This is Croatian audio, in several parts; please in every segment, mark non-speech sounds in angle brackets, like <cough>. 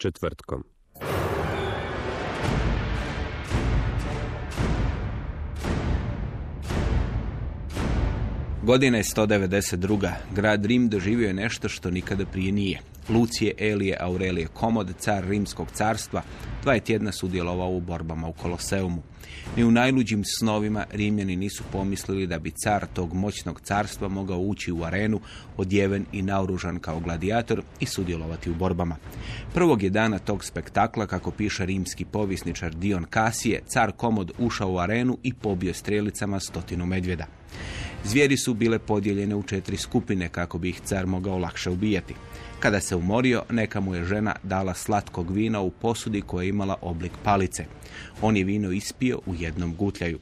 Četvrtkom. Godina je 192. Grad Rim doživio je nešto što nikada prije nije. Lucije Elije Aurelije Komod, car Rimskog carstva, dva je tjedna sudjelovao u borbama u Koloseumu. Ni u najluđim snovima Rimljani nisu pomislili da bi car tog moćnog carstva mogao ući u arenu, odjeven i naoružan kao gladijator i sudjelovati u borbama. Prvog je dana tog spektakla, kako piše rimski povisničar Dion Kasije, car Komod ušao u arenu i pobio strelicama stotinu medvjeda. Zvijeri su bile podijeljene u četiri skupine kako bi ih car mogao lakše ubijati. Kada se umorio, neka mu je žena dala slatkog vina u posudi koja je imala oblik palice. On je vino ispio u jednom gutljaju.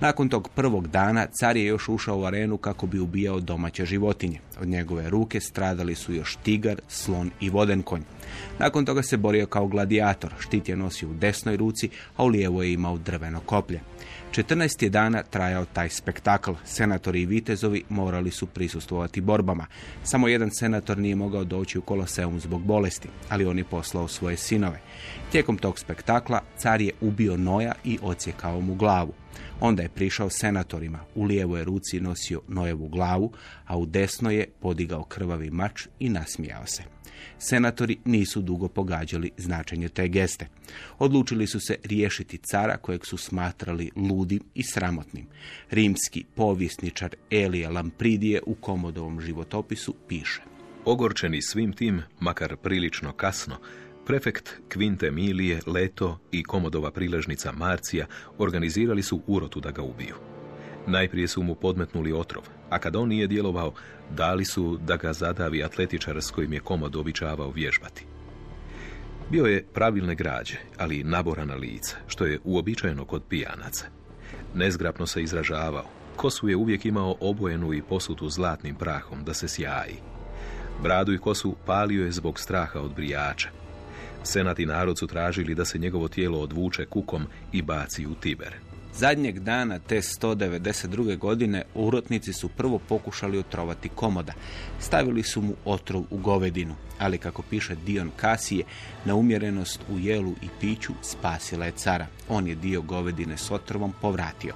Nakon tog prvog dana car je još ušao u arenu kako bi ubijao domaće životinje. Od njegove ruke stradali su još tigar, slon i vodenkonj. Nakon toga se borio kao gladijator. Štit je nosio u desnoj ruci, a u lijevoj je imao drveno koplje. 14 je dana trajao taj spektakl. Senatori i vitezovi morali su prisustvovati borbama. Samo jedan senator nije mogao doći u Koloseum zbog bolesti, ali on je poslao svoje sinove. Tijekom tog spektakla car je ubio Noja i ocijekao mu glavu. Onda je prišao senatorima. U lijevoj ruci nosio Nojevu glavu, a u desnoj je podigao krvavi mač i nasmijao se. Senatori nisu dugo pogađali značenje te geste. Odlučili su se riješiti cara kojeg su smatrali ludim i sramotnim. Rimski povjesničar Elije Lampridije u Komodovom životopisu piše. Ogorčeni svim tim, makar prilično kasno, prefekt Kvinte Milije, Leto i komodova priležnica Marcija organizirali su urotu da ga ubiju. Najprije su mu podmetnuli otrov, a kad on nije djelovao, dali su da ga zadavi atletičar s kojim je komod običavao vježbati. Bio je pravilne građe, ali naborana lica, što je uobičajeno kod pijanaca. Nezgrapno se izražavao, kosu je uvijek imao obojenu i posutu zlatnim prahom da se sjaji. Bradu i kosu palio je zbog straha od brijača. Senat i narod su tražili da se njegovo tijelo odvuče kukom i baci u Tiber. Zadnjeg dana te 192. godine urotnici su prvo pokušali otrovati komoda. Stavili su mu otrov u govedinu, ali kako piše Dion Kasije, neumjerenost u jelu i piću spasila je cara. On je dio govedine s otrovom povratio.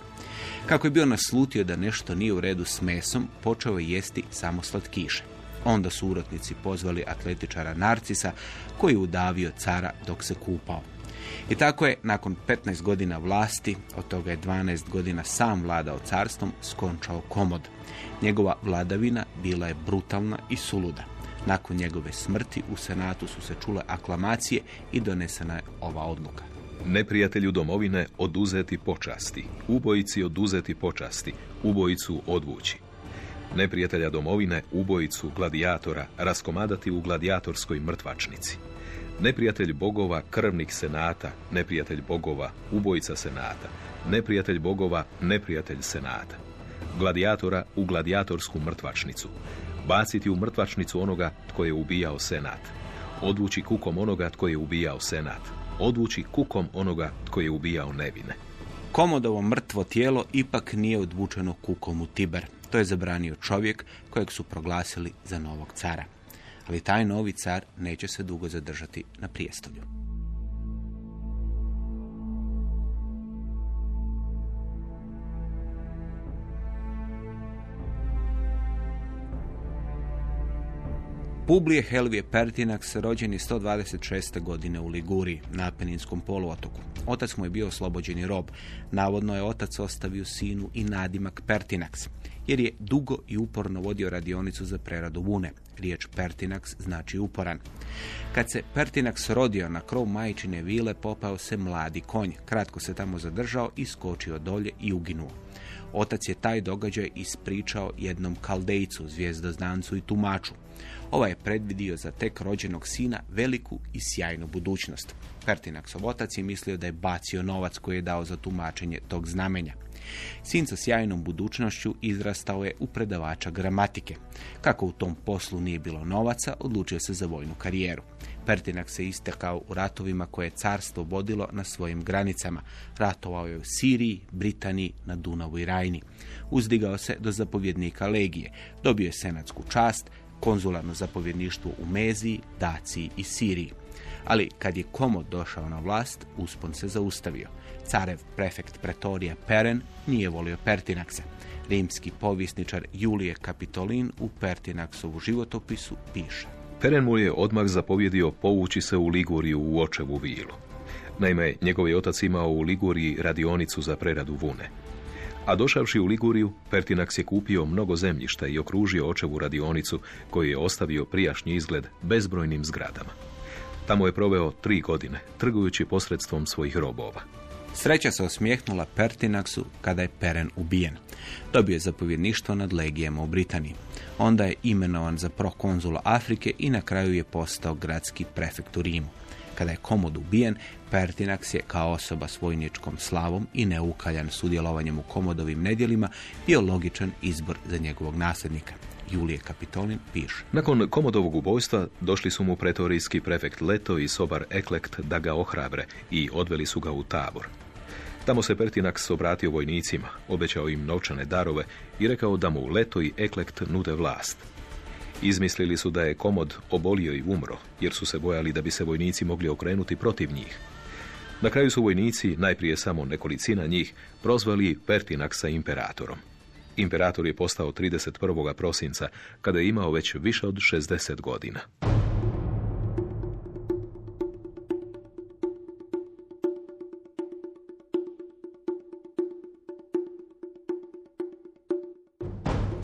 Kako je bio naslutio da nešto nije u redu s mesom, počeo je jesti samo slatkiše. Onda su urotnici pozvali atletičara Narcisa, koji je udavio cara dok se kupao. I tako je, nakon 15 godina vlasti, od toga je 12 godina sam vladao carstvom, skončao komod. Njegova vladavina bila je brutalna i suluda. Nakon njegove smrti u senatu su se čule aklamacije i donesena je ova odluka. Neprijatelju domovine oduzeti počasti, ubojici oduzeti počasti, ubojicu odvući. Neprijatelja domovine, ubojicu gladijatora, raskomadati u gladijatorskoj mrtvačnici. Neprijatelj bogova, krvnik senata, neprijatelj bogova, ubojica senata, neprijatelj bogova, neprijatelj senata. Gladijatora u gladijatorsku mrtvačnicu. Baciti u mrtvačnicu onoga tko je ubijao senat. Odvući kukom onoga tko je ubijao senat. Odvući kukom onoga tko je ubijao nevine. Komodovo mrtvo tijelo ipak nije odvučeno kukom u Tiber. To je zabranio čovjek kojeg su proglasili za novog cara. Ali taj novi car neće se dugo zadržati na prijestolju. Publije Helvije Pertinax rođen je 126. godine u Liguriji, na Apeninskom poluotoku. Otac mu je bio oslobođeni rob. Navodno je otac ostavio sinu i nadimak Pertinax, jer je dugo i uporno vodio radionicu za preradu vune. Riječ Pertinax znači uporan. Kad se Pertinax rodio na krov majčine vile, popao se mladi konj. Kratko se tamo zadržao i skočio dolje i uginuo. Otac je taj događaj ispričao jednom kaldejcu, zvijezdoznancu i tumaču. Ovaj je predvidio za tek rođenog sina veliku i sjajnu budućnost. Pertinaksov otac je mislio da je bacio novac koji je dao za tumačenje tog znamenja. Sin sa sjajnom budućnošću izrastao je u predavača gramatike. Kako u tom poslu nije bilo novaca, odlučio se za vojnu karijeru. Pertinak se istekao u ratovima koje je carstvo vodilo na svojim granicama. Ratovao je u Siriji, Britaniji, na Dunavu i Rajni. Uzdigao se do zapovjednika legije. Dobio je senatsku čast, konzularno zapovjedništvo u Meziji, Daciji i Siriji. Ali kad je Komod došao na vlast, uspon se zaustavio. Carev prefekt pretorija Peren nije volio Pertinaksa. Rimski povjesničar Julije Kapitolin u Pertinaksovu životopisu piše. Peren mu je odmah zapovjedio povući se u Liguriju u očevu vilu. Naime, njegov je otac imao u Liguriji radionicu za preradu vune. A došavši u Liguriju, Pertinax je kupio mnogo zemljišta i okružio očevu radionicu koju je ostavio prijašnji izgled bezbrojnim zgradama. Tamo je proveo tri godine, trgujući posredstvom svojih robova. Sreća se osmijehnula Pertinaxu kada je Peren ubijen. Dobio je zapovjedništvo nad legijama u Britaniji. Onda je imenovan za prokonzula Afrike i na kraju je postao gradski prefekt u Rimu. Kada je Komod ubijen, Pertinax je kao osoba s vojničkom slavom i neukaljan sudjelovanjem u Komodovim nedjelima bio logičan izbor za njegovog nasljednika. Julije Kapitolin piše. Nakon Komodovog ubojstva došli su mu pretorijski prefekt Leto i sobar Eklekt da ga ohrabre i odveli su ga u tabor. Tamo se Pertinax obratio vojnicima, obećao im novčane darove i rekao da mu Leto i Eklekt nude vlast. Izmislili su da je Komod obolio i umro, jer su se bojali da bi se vojnici mogli okrenuti protiv njih. Na kraju su vojnici, najprije samo nekolicina njih, prozvali Pertinaxa imperatorom. Imperator je postao 31. prosinca, kada je imao već više od 60 godina.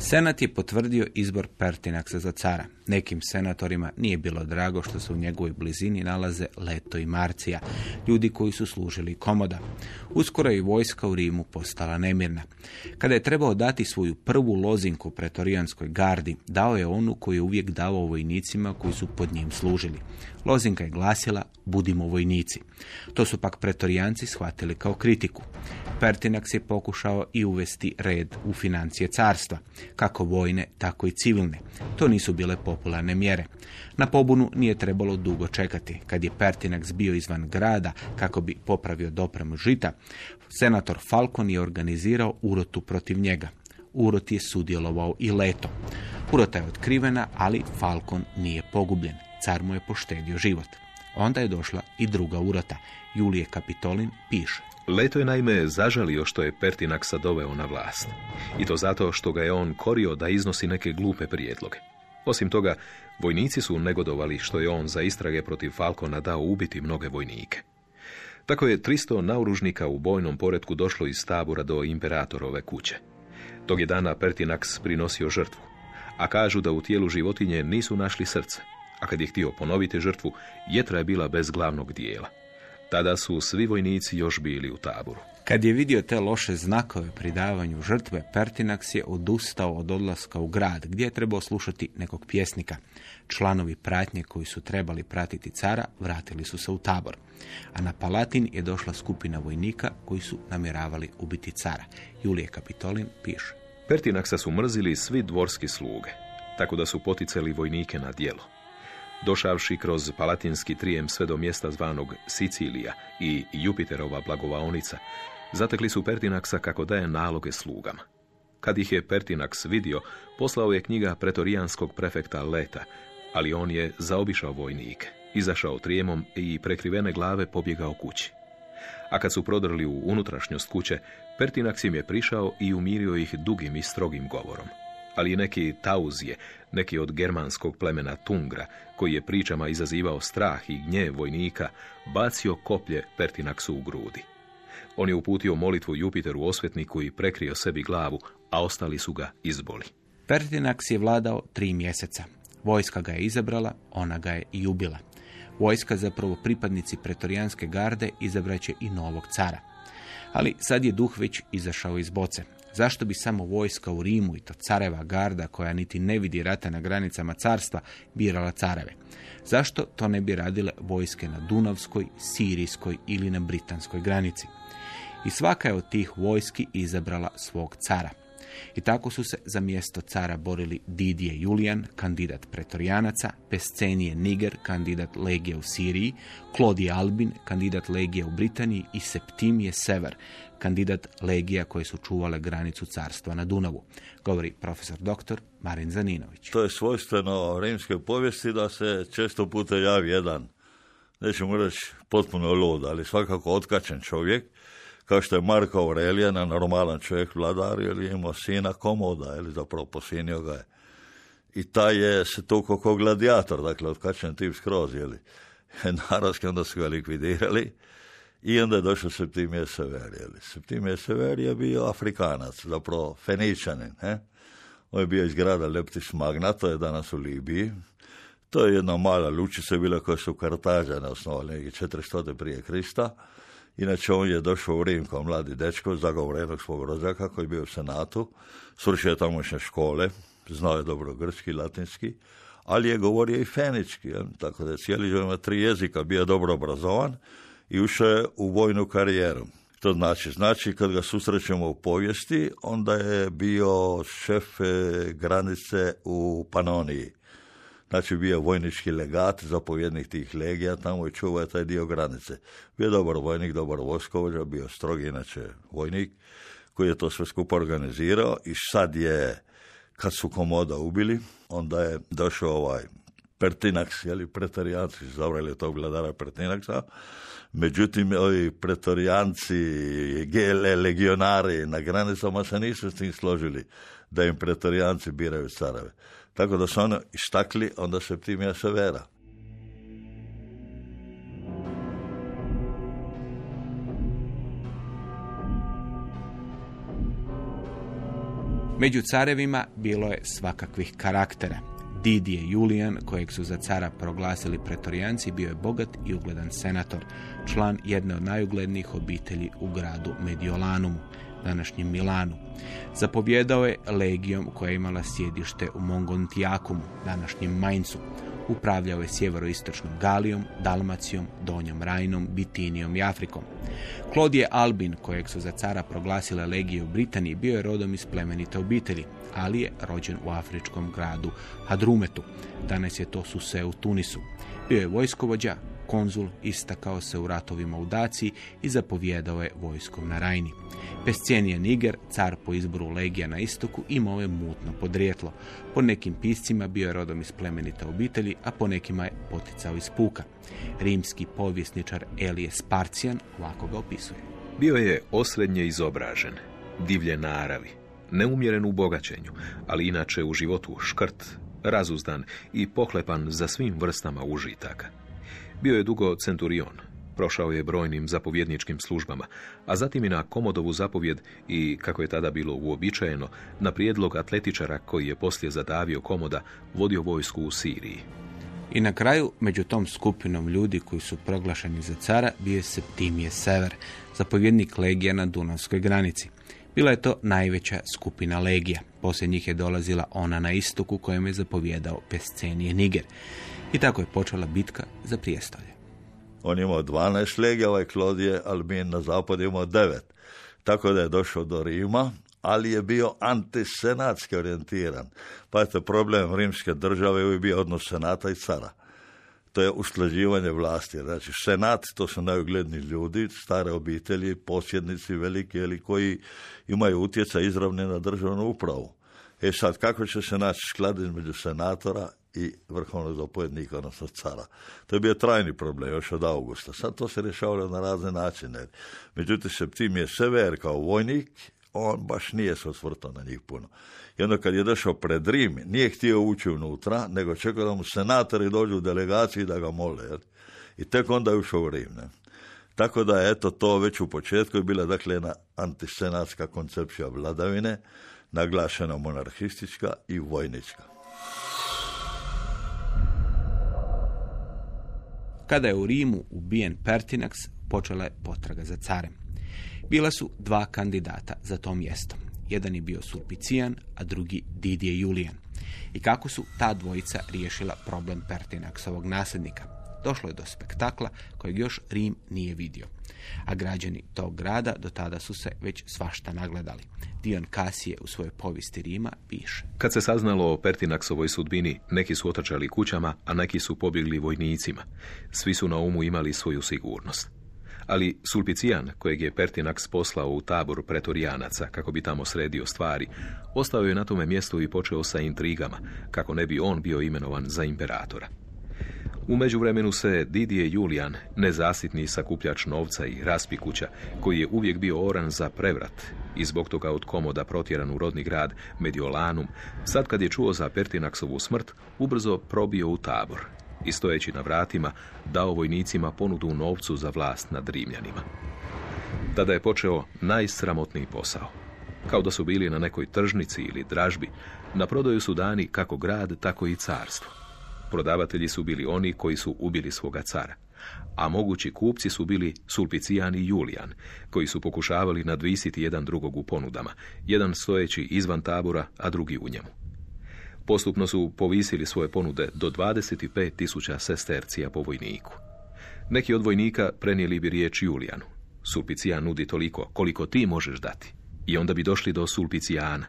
Senat je potvrdio izbor Pertinaksa za cara. Nekim senatorima nije bilo drago što se u njegovoj blizini nalaze Leto i Marcija, ljudi koji su služili komoda. Uskoro je vojska u Rimu postala nemirna. Kada je trebao dati svoju prvu lozinku pretorijanskoj gardi, dao je onu koju je uvijek davao vojnicima koji su pod njim služili. Lozinka je glasila budimo vojnici. To su pak pretorijanci shvatili kao kritiku. Pertinax je pokušao i uvesti red u financije carstva, kako vojne, tako i civilne. To nisu bile popularne mjere. Na pobunu nije trebalo dugo čekati. Kad je Pertinax bio izvan grada kako bi popravio dopremu žita, senator Falcon je organizirao urotu protiv njega. Urot je sudjelovao i leto. Urota je otkrivena, ali Falcon nije pogubljen. Car mu je poštedio život. Onda je došla i druga urota. Julije Kapitolin piše. Leto je naime zažalio što je Pertinaksa doveo na vlast. I to zato što ga je on korio da iznosi neke glupe prijedloge. Osim toga, vojnici su negodovali što je on za istrage protiv Falkona dao ubiti mnoge vojnike. Tako je 300 nauružnika u bojnom poretku došlo iz tabora do imperatorove kuće. Tog je dana Pertinax prinosio žrtvu, a kažu da u tijelu životinje nisu našli srce, a kad je htio ponoviti žrtvu, jetra je bila bez glavnog dijela. Tada su svi vojnici još bili u taboru. Kad je vidio te loše znakove pri davanju žrtve, Pertinax je odustao od odlaska u grad, gdje je trebao slušati nekog pjesnika. Članovi pratnje koji su trebali pratiti cara vratili su se u tabor. A na Palatin je došla skupina vojnika koji su namjeravali ubiti cara. Julije Kapitolin piše. Pertinaksa su mrzili svi dvorski sluge, tako da su poticali vojnike na djelo. Došavši kroz palatinski trijem sve do mjesta zvanog Sicilija i Jupiterova blagovaonica, zatekli su Pertinaksa kako daje naloge slugama. Kad ih je Pertinax vidio, poslao je knjiga pretorijanskog prefekta Leta, ali on je zaobišao vojnike, izašao trijemom i prekrivene glave pobjegao kući. A kad su prodrli u unutrašnjost kuće, Pertinax im je prišao i umirio ih dugim i strogim govorom. ali neki Tauzije, neki od germanskog plemena Tungra, koji je pričama izazivao strah i gnjev vojnika, bacio koplje Pertinaksu u grudi. On je uputio molitvu Jupiteru osvetniku i prekrio sebi glavu, a ostali su ga izboli. Pertinax je vladao tri mjeseca. Vojska ga je izabrala, ona ga je i ubila. Vojska, zapravo pripadnici pretorijanske garde, izabraće i novog cara. Ali sad je duh već izašao iz boce. Zašto bi samo vojska u Rimu i to careva garda koja niti ne vidi rata na granicama carstva birala careve? Zašto to ne bi radile vojske na Dunavskoj, Sirijskoj ili na Britanskoj granici? I svaka je od tih vojski izabrala svog cara. I tako su se za mjesto cara borili Didije Julijan, kandidat pretorijanaca, Pescenije Niger, kandidat legije u Siriji, Klodije Albin, kandidat legije u Britaniji i Septimije Sever, kandidat legija koje su čuvale granicu carstva na Dunavu, govori profesor dr. Marin Zaninović. To je svojstveno rimske povijesti da se često puta javi jedan, nećemo reći potpuno lud, ali svakako otkačen čovjek, kao što je Marko Aurelijan, normalan čovjek vladar, jer je imao sina komoda, ili zapravo posinio ga je. I taj je se tukao kao gladijator, dakle, otkačen tip skroz, jeli. <laughs> Naravski, onda su ga likvidirali i onda je došao Septimije Severi, jeli. Septimije Severi je bio Afrikanac, zapravo Feničanin, he? On je bio iz grada Leptis Magna, to je danas u Libiji. To je jedna mala lučica bila koja su Kartažane osnovali negdje 400. prije Krista. Inače, on je došao u Rim kao mladi dečko, zagovorenog svog rođaka koji je bio u Senatu, svršio je tamošnje škole, znao je dobro grčki, latinski, ali je govorio i fenički, tako da je cijeli ima tri jezika, bio je dobro obrazovan i ušao je u vojnu karijeru. To znači, znači kad ga susrećemo u povijesti, onda je bio šef e, granice u Panoniji. Znači bio je vojnički legat, zapovjednik tih legija, tamo i čuvao je taj dio granice. Bio je dobar vojnik, dobar vojskovođa, bio strogi inače vojnik, koji je to sve skupo organizirao i sad je, kad su komoda ubili, onda je došao ovaj Pertinax, jeli, pretorijanci, zavrali tog vladara Pertinaxa, međutim, ovi pretorijanci, gele, legionari na granicama se nisu s tim složili da im pretorijanci biraju careve. Tako da su ono istakli onda Septimija Severa. Među carevima bilo je svakakvih karaktera. Didije Julijan, kojeg su za cara proglasili pretorijanci, bio je bogat i ugledan senator, član jedne od najuglednijih obitelji u gradu Mediolanumu, današnjem Milanu. Zapovjedao je legijom koja je imala sjedište u Mongontijakumu, današnjem Maincu. Upravljao je sjeveroistočnom Galijom, Dalmacijom, Donjom Rajnom, Bitinijom i Afrikom. Klodije Albin, kojeg su za cara proglasile legije u Britaniji, bio je rodom iz plemenite obitelji, ali je rođen u afričkom gradu Hadrumetu. Danas je to Suse u Tunisu. Bio je vojskovođa, konzul, istakao se u ratovima u Daciji i zapovjedao je vojskom na Rajni. Pescijenije Niger, car po izboru legija na istoku, imao je mutno podrijetlo. Po nekim piscima bio je rodom iz plemenita obitelji, a po nekima je poticao iz puka. Rimski povjesničar Elije Sparcijan ovako ga opisuje. Bio je osrednje izobražen, divlje naravi, neumjeren u bogaćenju, ali inače u životu škrt, razuzdan i pohlepan za svim vrstama užitaka. Bio je dugo centurion, prošao je brojnim zapovjedničkim službama, a zatim i na komodovu zapovjed i, kako je tada bilo uobičajeno, na prijedlog atletičara koji je poslije zadavio komoda, vodio vojsku u Siriji. I na kraju, među tom skupinom ljudi koji su proglašeni za cara, bio je Septimije Sever, zapovjednik legija na Dunavskoj granici. Bila je to najveća skupina legija. Poslije njih je dolazila ona na istoku kojem je zapovjedao Pescenije Niger. I tako je počela bitka za prijestolje. On je imao 12 legija, ovaj Klodije Albin na zapadu je imao 9. Tako da je došao do Rima, ali je bio antisenatski orijentiran. Pazite, problem rimske države je bio odnos senata i cara. To je usklađivanje vlasti. Znači, senat, to su najugledniji ljudi, stare obitelji, posjednici veliki, ili koji imaju utjecaj izravni na državnu upravu. E sad, kako će se naći sklad između senatora i vrhovnog zapovjednika, odnosno cara. To je bio trajni problem još od augusta. Sad to se rješavalo na razne načine. Međutim, Septimije Sever kao vojnik, on baš nije se osvrtao na njih puno. I onda kad je došao pred Rim, nije htio ući unutra, nego čekao da mu senatori dođu u delegaciji da ga mole. jel? I tek onda je ušao u Rim. Ne? Tako da je eto to već u početku je bila dakle jedna antisenatska koncepcija vladavine, naglašena monarhistička i vojnička. Kada je u Rimu ubijen Pertinax, počela je potraga za carem. Bila su dva kandidata za to mjesto. Jedan je bio Sulpicijan, a drugi Didije Julijan. I kako su ta dvojica riješila problem Pertinaxovog nasljednika? Došlo je do spektakla kojeg još Rim nije vidio. A građani tog grada do tada su se već svašta nagledali. Dion Kasije u svojoj povijesti Rima piše. Kad se saznalo o Pertinaksovoj sudbini, neki su otrčali kućama, a neki su pobjegli vojnicima. Svi su na umu imali svoju sigurnost. Ali Sulpicijan, kojeg je Pertinax poslao u tabor pretorijanaca kako bi tamo sredio stvari, ostao je na tome mjestu i počeo sa intrigama, kako ne bi on bio imenovan za imperatora. U međuvremenu se Didije Julijan, nezasitni sakupljač novca i raspikuća, koji je uvijek bio oran za prevrat i zbog toga od komoda protjeran u rodni grad Mediolanum, sad kad je čuo za Pertinaksovu smrt, ubrzo probio u tabor i stojeći na vratima dao vojnicima ponudu u novcu za vlast nad Rimljanima. Tada je počeo najsramotniji posao. Kao da su bili na nekoj tržnici ili dražbi, na prodaju su dani kako grad, tako i carstvo. Prodavatelji su bili oni koji su ubili svoga cara, a mogući kupci su bili Sulpicijan i Julijan, koji su pokušavali nadvisiti jedan drugog u ponudama, jedan stojeći izvan tabora, a drugi u njemu. Postupno su povisili svoje ponude do 25.000 sestercija po vojniku. Neki od vojnika prenijeli bi riječ Julijanu. Sulpicijan nudi toliko koliko ti možeš dati. I onda bi došli do Sulpicijana.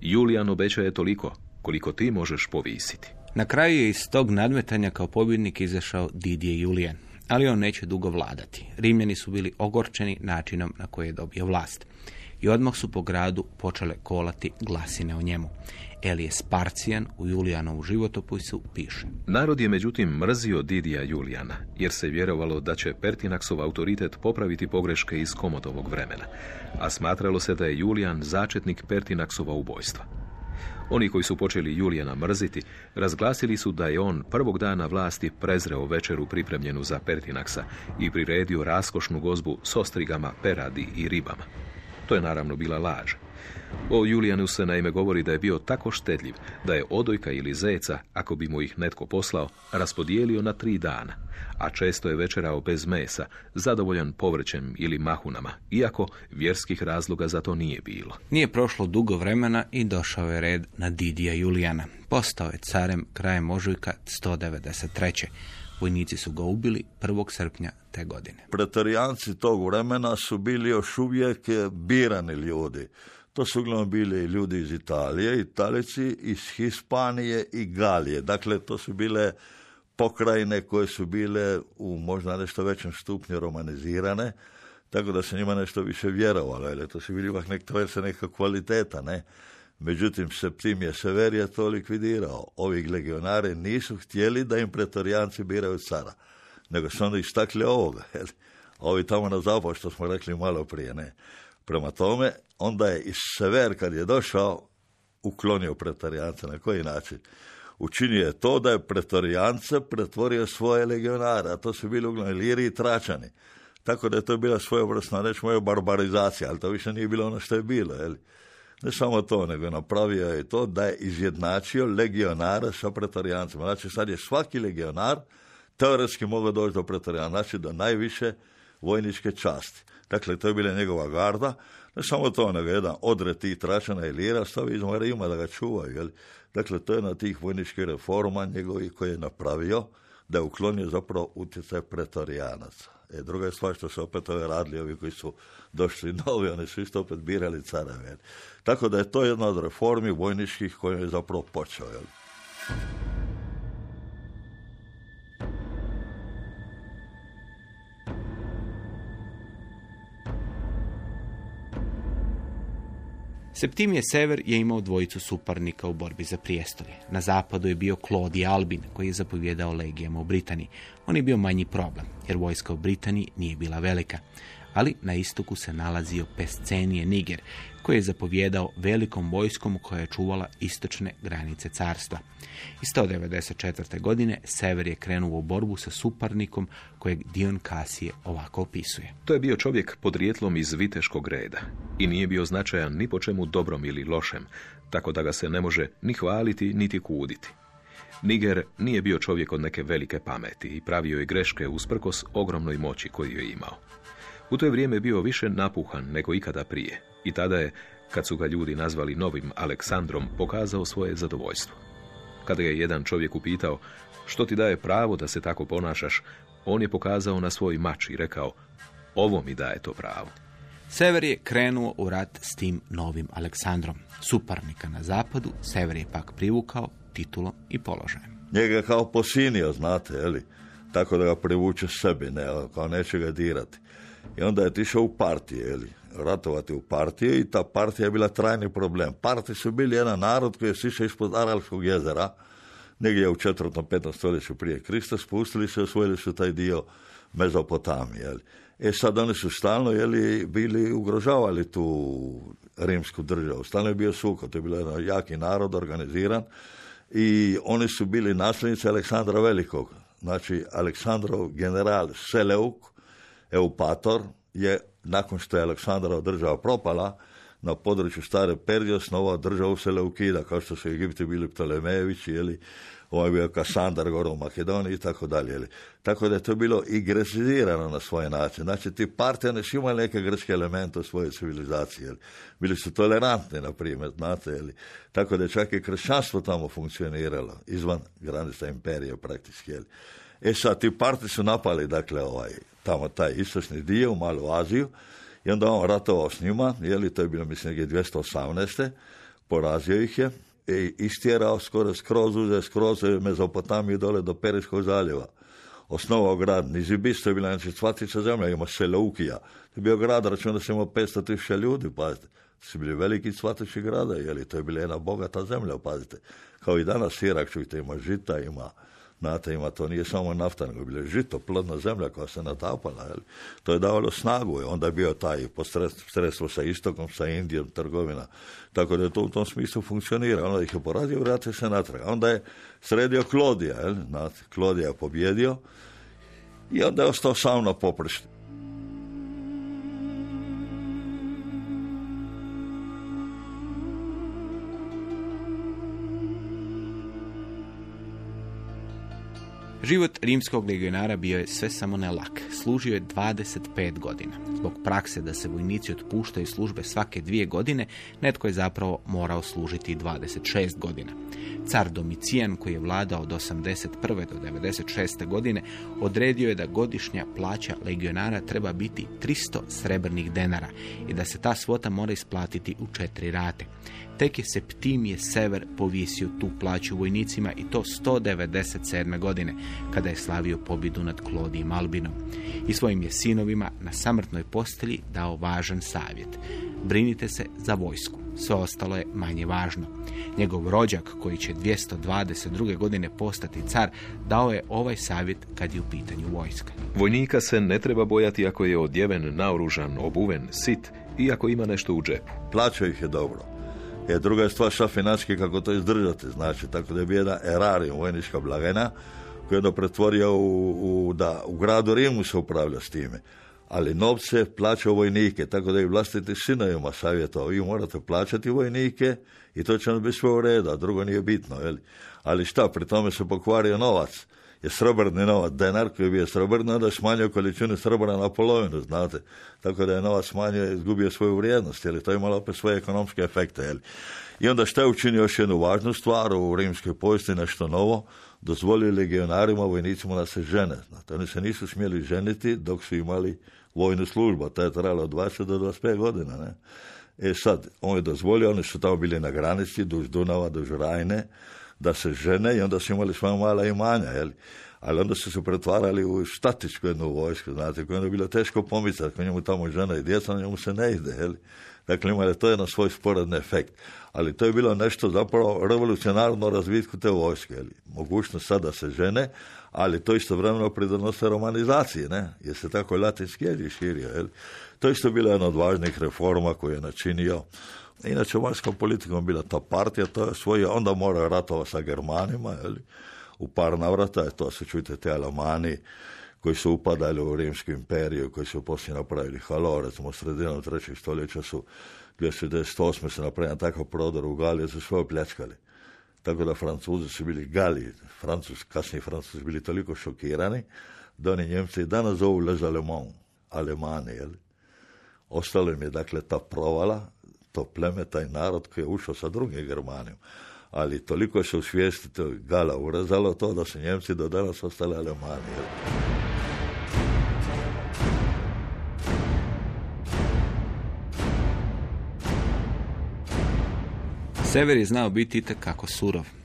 Julijan obećaje toliko koliko ti možeš povisiti. Na kraju je iz tog nadmetanja kao pobjednik izašao Didije Julijan, ali on neće dugo vladati. Rimljani su bili ogorčeni načinom na koji je dobio vlast. I odmah su po gradu počele kolati glasine o njemu. Elije Sparcijan u Julijanovu životopisu piše. Narod je međutim mrzio Didija Julijana, jer se vjerovalo da će Pertinaksov autoritet popraviti pogreške iz komodovog vremena, a smatralo se da je Julijan začetnik Pertinaksova ubojstva. Oni koji su počeli Julijana mrziti, razglasili su da je on prvog dana vlasti prezreo večeru pripremljenu za Pertinaksa i priredio raskošnu gozbu s ostrigama, peradi i ribama. To je naravno bila laž. O Julijanu se naime govori da je bio tako štedljiv da je odojka ili zeca, ako bi mu ih netko poslao, raspodijelio na tri dana, a često je večerao bez mesa, zadovoljan povrćem ili mahunama, iako vjerskih razloga za to nije bilo. Nije prošlo dugo vremena i došao je red na Didija Julijana. Postao je carem krajem ožujka 193. Vojnici su ga ubili 1. srpnja te godine. Pretorijanci tog vremena su bili još uvijek birani ljudi. To su uglavnom bili ljudi iz Italije, Italici iz Hispanije i Galije. Dakle, to su bile pokrajine koje su bile u možda nešto većem stupnju romanizirane, tako da se njima nešto više vjerovalo, jer to su bili ipak nek, to je se neka kvaliteta, ne? Međutim, Septimije Sever je to likvidirao. Ovi legionari nisu htjeli da im pretorijanci biraju cara, nego su onda istakli ovoga. <laughs> jel? Ovi tamo na zapad, što smo rekli malo prije, ne? Prema tome, onda je i Sever, kad je došao, uklonio pretorijance. Na koji način? Učinio je to da je pretorijance pretvorio svoje legionare, a to su bili uglavnom liri i tračani. Tako da je to bila svojevrsna, rećemo, barbarizacija, ali to više nije bilo ono što je bilo, jel? Ne samo to, nego je napravio je to da je izjednačio legionara sa pretorijancima. Znači, sad je svaki legionar teoretski mogao doći do pretorijana, znači do najviše vojničke časti. Dakle, to je bila njegova garda, ne samo to, nego jedan odred tih tračana i lira stavi iz Rima da ga čuvaju. Jel? Dakle, to je na tih vojničkih reforma njegovih koje je napravio, da je uklonio zapravo utjecaj pretorijanaca. E, druga je stvar što su opet ove radili, ovi koji su došli novi, oni su isto opet birali careve. Tako da je to jedna od reformi vojničkih koje je zapravo počeo. Jel? Septimije Sever je imao dvojicu suparnika u borbi za prijestolje. Na zapadu je bio Claudi Albin, koji je zapovjedao legijama u Britaniji. On je bio manji problem, jer vojska u Britaniji nije bila velika. Ali na istoku se nalazio Pescenije Niger, koji je zapovjedao velikom vojskom koja je čuvala istočne granice carstva. I 194. godine Sever je krenuo u borbu sa suparnikom kojeg Dion Kasije ovako opisuje. To je bio čovjek podrijetlom iz viteškog reda i nije bio značajan ni po čemu dobrom ili lošem, tako da ga se ne može ni hvaliti niti kuditi. Niger nije bio čovjek od neke velike pameti i pravio je greške usprkos ogromnoj moći koju je imao. U to je vrijeme bio više napuhan nego ikada prije i tada je, kad su ga ljudi nazvali novim Aleksandrom, pokazao svoje zadovoljstvo. Kada je jedan čovjek upitao što ti daje pravo da se tako ponašaš, on je pokazao na svoj mač i rekao ovo mi daje to pravo. Sever je krenuo u rat s tim novim Aleksandrom. Suparnika na zapadu, Sever je pak privukao titulom i položajem. Njega kao posinio, znate, jeli? Tako da ga privuče sebi, ne, kao neće ga dirati. I onda je tišao u partije, jeli? ratovati u partije i ta partija je bila trajni problem. Partije su bili jedan narod koji je sišao ispod Aralskog jezera, negdje u četvrtom, petom stoljeću prije Krista, spustili se, osvojili su taj dio Mezopotamije. Jeli. E sad oni su stalno jeli, bili ugrožavali tu rimsku državu. Stalno je bio suko, to je bilo jedan jaki narod, organiziran i oni su bili nasljednici Aleksandra Velikog. Znači, Aleksandrov general Seleuk, Eupator, je nakon što je Aleksandra država propala, na području stare Perzije osnovao državu Seleukida, kao što su Egipti bili Ptolemejevići, jeli, ovaj bio Kasandar gore u Makedoniji i tako dalje. Tako da je to bilo igresizirano na svoj način. Znači, ti partijani su imali neke grčke elemente u svojoj civilizaciji. Jeli. Bili su tolerantni, na primjer, znate. Jeli. Tako da je čak i kršćanstvo tamo funkcioniralo, izvan granica imperije praktički. Jeli. E sad, ti partiji su napali, dakle, ovaj, tamo taj istočni dio, u Malu Aziju, i onda on ratovao s njima, jeli, to je bilo, mislim, 218. Porazio ih je, i istjerao skoro skroz uze, skroz Mezopotamiju dole do Periškog zaljeva. Osnovao grad Nizibis, to je bila znači cvatica zemlja, ima Seleukija. To je bio grad, račun da se imao 500 tisuća ljudi, pazite. To su bili veliki cvatići grada, jeli, to je bila jedna bogata zemlja, pazite. Kao i danas Irak, čujte, ima žita, ima Znate, ima to nije samo nafta, nego bilo žito, plodna zemlja koja se natapala. Jel? To je davalo snagu. Onda je bio taj posredstvo sa istokom, sa Indijom, trgovina. Tako da je to u tom smislu funkcionira. Onda ih je porazio, vratio se natrag. Onda je sredio Klodija. Jel? Klodija je pobjedio i onda je ostao sam na poprištu. Život rimskog legionara bio je sve samo ne lak. Služio je 25 godina. Zbog prakse da se vojnici otpuštaju službe svake dvije godine, netko je zapravo morao služiti 26 godina. Car Domicijan, koji je vladao od 81. do 96. godine, odredio je da godišnja plaća legionara treba biti 300 srebrnih denara i da se ta svota mora isplatiti u četiri rate. Tek je Septimije Sever povisio tu plaću vojnicima i to 197. godine, kada je slavio pobjedu nad Klodijem Albinom. I svojim je sinovima na samrtnoj postelji dao važan savjet. Brinite se za vojsku, sve ostalo je manje važno. Njegov rođak, koji će 222. godine postati car, dao je ovaj savjet kad je u pitanju vojska. Vojnika se ne treba bojati ako je odjeven, naoružan, obuven, sit i ako ima nešto u džepu. Plaća ih je dobro. E, druga je stvar šta financijski kako to izdržati, znači, tako da je bio jedan erarium, vojnička blagajna, koji je pretvorio u, u, da u gradu Rimu se upravlja s time. Ali novce plaća vojnike, tako da i vlastiti sinovima savjetovao, vi morate plaćati vojnike i to će nam biti sve u redu, a drugo nije bitno. Jeli? Ali šta, pri tome se pokvario novac je srebrni novac, denar koji je bio srebrni, onda je smanjio količinu na polovinu, znate. Tako da je novac smanjio i izgubio svoju vrijednost, jer to je imalo opet svoje ekonomske efekte. Jel? I onda što je učinio još jednu važnu stvar u rimskoj povijesti, nešto novo, dozvolio legionarima, vojnicima da se žene. Znate, oni se nisu smjeli ženiti dok su imali vojnu službu, to je trajalo od 20 do 25 godina. Ne? E sad, on je dozvolio, oni su tamo bili na granici, duž Dunava, duž Rajne, da se žene i onda su imali svoja mala imanja, jel? ali onda su se pretvarali u statičku jednu vojsku, znate, koju je bilo teško pomicati, ko njemu tamo žena i djeca, na njemu se ne ide, jel? Dakle, ima to jedan svoj sporedni efekt. Ali to je bilo nešto zapravo revolucionarno razvitku te vojske. Jel? Mogućnost sada se žene, ali to istovremeno pridonose romanizaciji, ne? Jer se tako latinski jezik širio, jel? To je isto bila jedna od važnih reforma koju je načinio. Inače, vanjskom politikom bila ta partija, to je svoje, onda mora ratova sa Germanima, jel? U par navrata, to se čujte te Alamani, koji su upadali u Rimsku imperiju, koji su poslije napravili halo, recimo sredinom trećeg stoljeća su 298. se napravili takav prodor u Galiju, su sve opljačkali. Tako da Francuzi su bili Gali, Francus, kasnije Francuzi bili toliko šokirani, da oni Njemci danas zovu les Allemands, Alemani, jel? Ostalo im je dakle ta provala, to pleme, taj narod koji je ušao sa drugim Germanijom. Ali toliko se u svijesti to Gala urezalo to da su Njemci do danas ostali Alemani. Sever je znao biti itekako surov.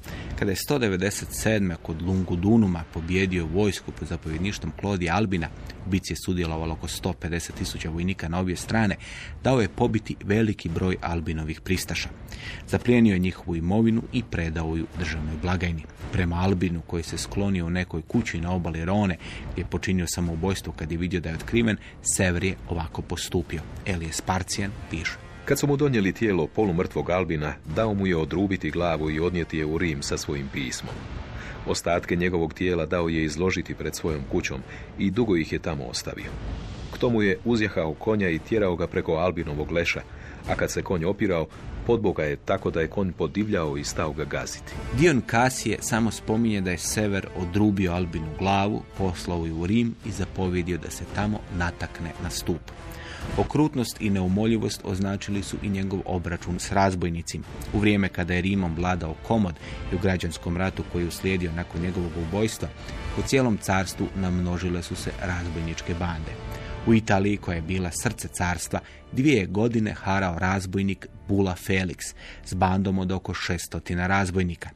Kada je 197. kod Lungudunuma pobjedio vojsku pod zapovjedništvom Klodija Albina, u bici je sudjelovalo oko 150 tisuća vojnika na obje strane, dao je pobiti veliki broj Albinovih pristaša. Zaplijenio je njihovu imovinu i predao ju državnoj blagajni. Prema Albinu, koji se sklonio u nekoj kući na obali Rone, gdje je počinio samoubojstvo kad je vidio da je otkriven, Sever je ovako postupio. Elije Sparcijan piše. Kad su mu donijeli tijelo polumrtvog Albina, dao mu je odrubiti glavu i odnijeti je u Rim sa svojim pismom. Ostatke njegovog tijela dao je izložiti pred svojom kućom i dugo ih je tamo ostavio. K tomu je uzjahao konja i tjerao ga preko Albinovog leša, a kad se konj opirao, podboga je tako da je konj podivljao i stao ga gaziti. Dion Kasije samo spominje da je Sever odrubio Albinu glavu, poslao ju u Rim i zapovjedio da se tamo natakne na stup. Okrutnost i neumoljivost označili su i njegov obračun s razbojnicima. U vrijeme kada je Rimom vladao Komod i u građanskom ratu koji je uslijedio nakon njegovog ubojstva, u cijelom carstvu namnožile su se razbojničke bande. U Italiji, koja je bila srce carstva, dvije godine harao razbojnik Bula Felix s bandom od oko 600 razbojnika.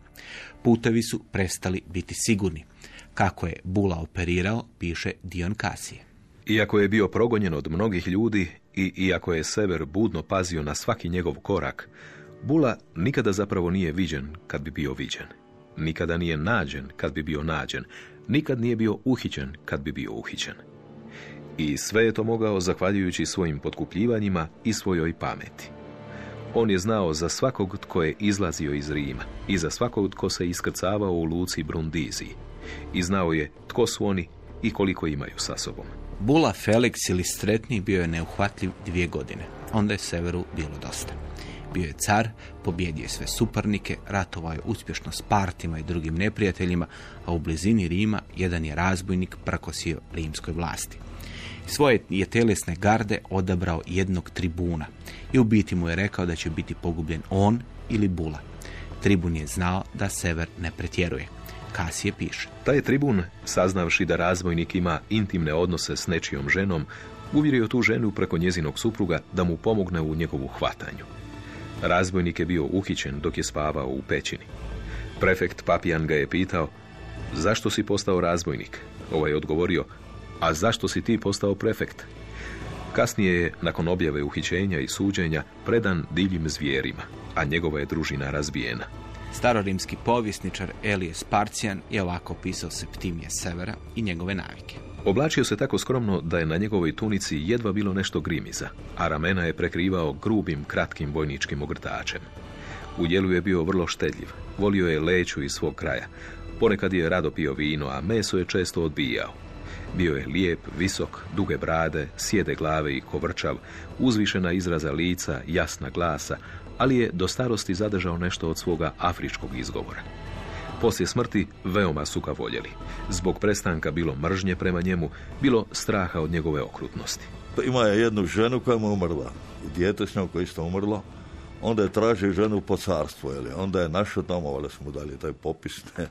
Putevi su prestali biti sigurni. Kako je Bula operirao, piše Dion Kasije. Iako je bio progonjen od mnogih ljudi i iako je Sever budno pazio na svaki njegov korak, Bula nikada zapravo nije viđen kad bi bio viđen. Nikada nije nađen kad bi bio nađen. Nikad nije bio uhićen kad bi bio uhićen. I sve je to mogao zahvaljujući svojim potkupljivanjima i svojoj pameti. On je znao za svakog tko je izlazio iz Rima i za svakog tko se iskrcavao u luci Brundiziji. I znao je tko su oni i koliko imaju sa sobom. Bula Felix ili Stretni bio je neuhvatljiv dvije godine. Onda je Severu bilo dosta. Bio je car, pobjedio je sve suparnike, ratovao je uspješno s partima i drugim neprijateljima, a u blizini Rima jedan je razbojnik prakosio rimskoj vlasti. Svoje je telesne garde odabrao jednog tribuna i u biti mu je rekao da će biti pogubljen on ili Bula. Tribun je znao da Sever ne pretjeruje. Kasije piše. Taj tribun, saznavši da razvojnik ima intimne odnose s nečijom ženom, uvjerio tu ženu preko njezinog supruga da mu pomogne u njegovu hvatanju. Razbojnik je bio uhićen dok je spavao u pećini. Prefekt Papijan ga je pitao, zašto si postao razbojnik? Ovaj je odgovorio, a zašto si ti postao prefekt? Kasnije je, nakon objave uhićenja i suđenja, predan divljim zvijerima, a njegova je družina razbijena. Starorimski povjesničar Elije Sparcijan je ovako pisao Septimije Severa i njegove navike. Oblačio se tako skromno da je na njegovoj tunici jedva bilo nešto grimiza, a ramena je prekrivao grubim, kratkim vojničkim ogrtačem. U jelu je bio vrlo štedljiv, volio je leću iz svog kraja. Ponekad je rado pio vino, a meso je često odbijao. Bio je lijep, visok, duge brade, sjede glave i kovrčav, uzvišena izraza lica, jasna glasa, ali je do starosti zadržao nešto od svoga afričkog izgovora. Poslije smrti veoma su ga voljeli. Zbog prestanka bilo mržnje prema njemu, bilo straha od njegove okrutnosti. Ima je jednu ženu koja mu umrla. I s njom isto umrlo. Onda je tražio ženu po carstvu. Jeli. Onda je našao tamo, valjda smo dali taj popis ne,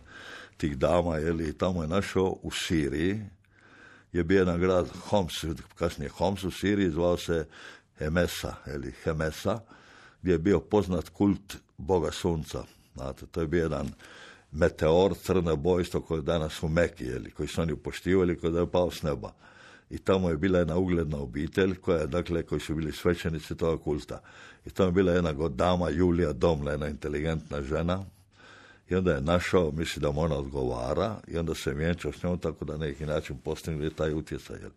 tih dama. Jeli. Tamo je našao u Siriji. Je bio jedan grad Homs, kasnije Homs u Siriji, zvao se Hemesa, ili Hemesa gdje je bio poznat kult Boga Sunca. Znate, to je bio jedan meteor crne boje, isto koji je danas u Meki, jeli, koji su oni upoštivali, koji je pao s neba. I tamo je bila jedna ugledna obitelj, koja je, dakle, koji su bili svećenici toga kulta. I tamo je bila jedna god dama, Julija Domla, jedna inteligentna žena, i onda je našao, misli da mu ona odgovara, i onda se vjenčao s njom, tako da neki način postigli taj utjecaj. jel.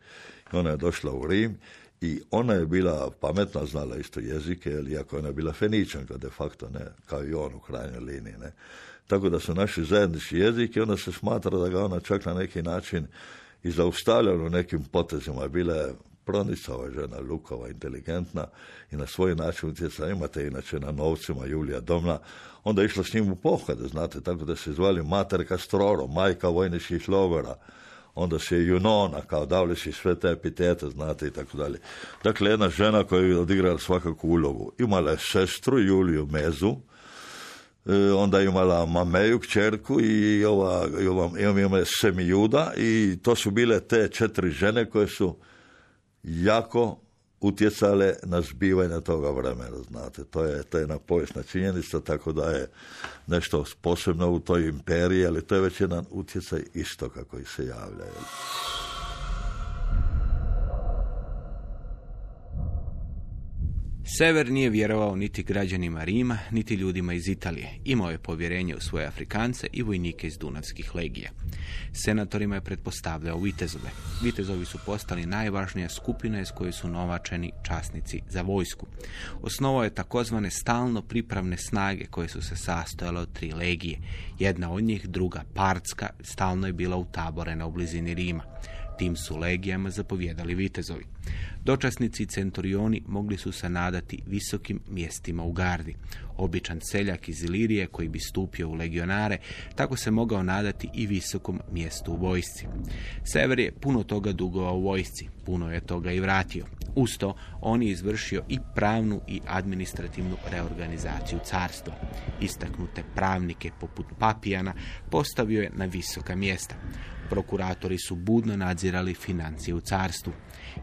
I ona je došla u Rim i ona je bila pametna, znala isto jezike, iako je ona bila feničanka de facto, ne, kao i on u krajnjoj liniji. Ne. Tako da su naši zajednički jezik i onda se smatra da ga ona čak na neki način i zaustavljala u nekim potezima. Bila je pronicava žena, lukava, inteligentna i na svoj način utjeca. Imate inače na novcima Julija Domna. Onda je išla s njim u pohode, znate, tako da se zvali Mater Castroro, majka vojničkih logora. Onda se Junona, kao davali si sve te epitete, znate, i tako dalje. Dakle, jedna žena koja je odigrala svakakvu ulogu. Imala je sestru Juliju Mezu, E, onda imala Mameju kćerku i ova, i ova, imam imala Semijuda i to su bile te četiri žene koje su jako utjecale na zbivanje toga vremena, znate. To je, to je jedna povijesna činjenica, tako da je nešto posebno u toj imperiji, ali to je već jedan utjecaj istoka koji se javlja. jel. Sever nije vjerovao niti građanima Rima, niti ljudima iz Italije. Imao je povjerenje u svoje Afrikance i vojnike iz Dunavskih legija. Senatorima je pretpostavljao vitezove. Vitezovi su postali najvažnija skupina iz koje su novačeni časnici za vojsku. Osnovao je takozvane stalno pripravne snage koje su se sastojale od tri legije. Jedna od njih, druga Partska, stalno je bila utaborena u blizini Rima. Tim su legijama zapovjedali vitezovi. Dočasnici i centurioni mogli su se nadati visokim mjestima u gardi. Običan seljak iz Ilirije koji bi stupio u legionare, tako se mogao nadati i visokom mjestu u vojsci. Sever je puno toga dugovao u vojsci, puno je toga i vratio. Uz to, on je izvršio i pravnu i administrativnu reorganizaciju carstva. Istaknute pravnike poput Papijana postavio je na visoka mjesta. Prokuratori su budno nadzirali financije u carstvu.